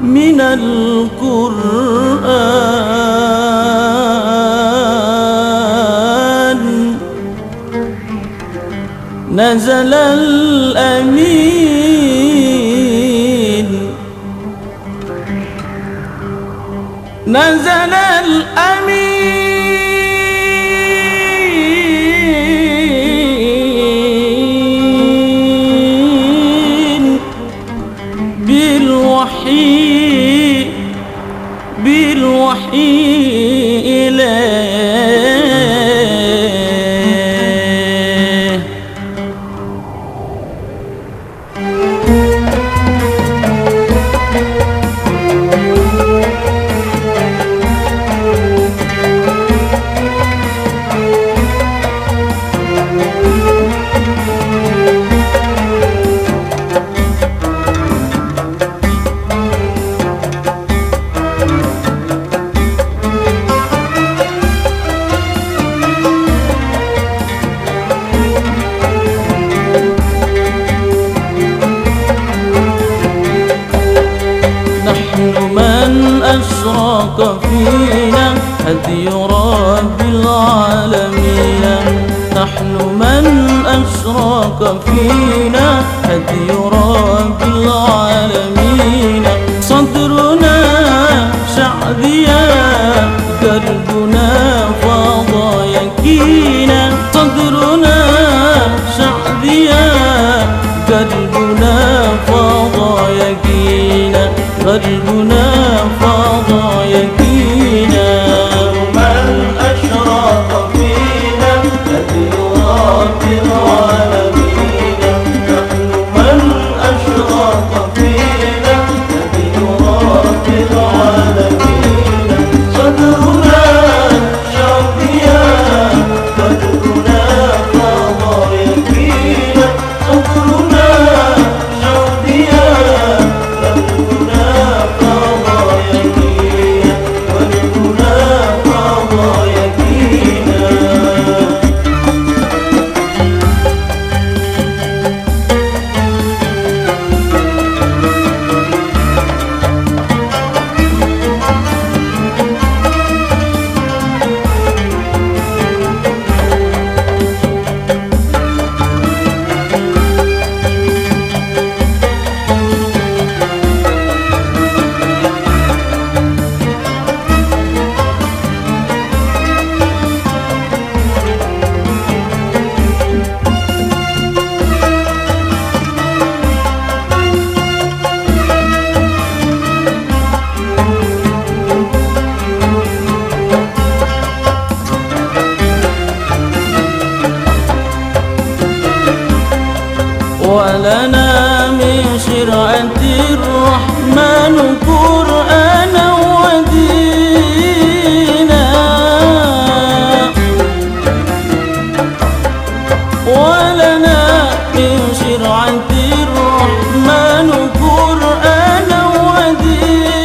من القرآن نزل الأمين نزل الأمين من أشرق فينا هدي رب العالمين؟ نحن من أشرق فينا هدي رب العالمين؟ صدرنا شعبيا كرب Sarguna القرآن ودينا ولنا من شرعة الرحمن قرآن ودينا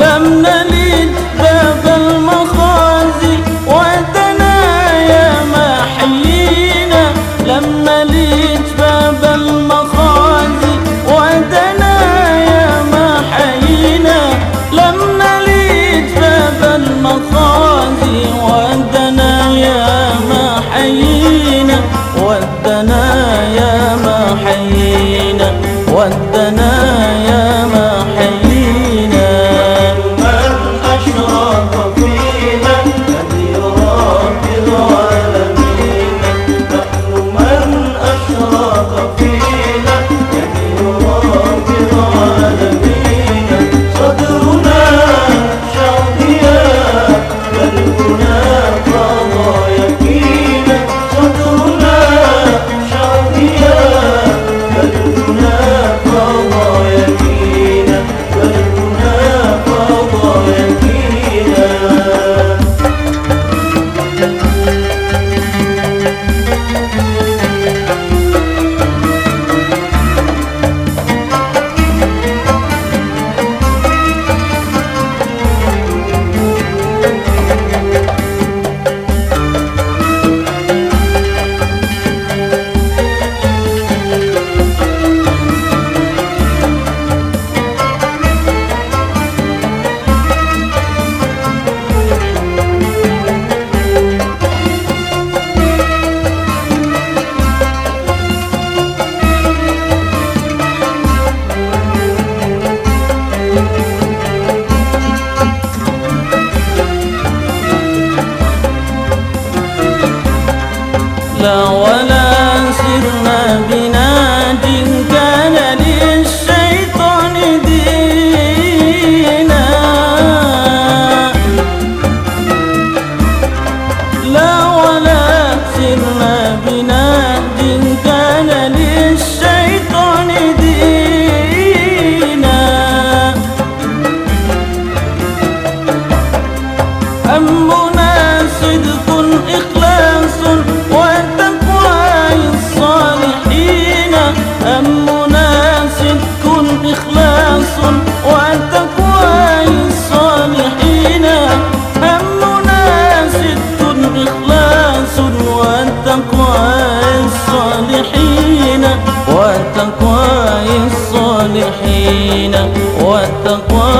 لم نلد صدق إخلاص وتقوى الصالحين أمنا صدق إخلاص وتقوى الصالحين أمنا صدق إخلاص وتقوى الصالحين وتقوى الصالحين وتقوى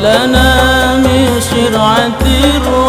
ولنا من شرعة الرحمن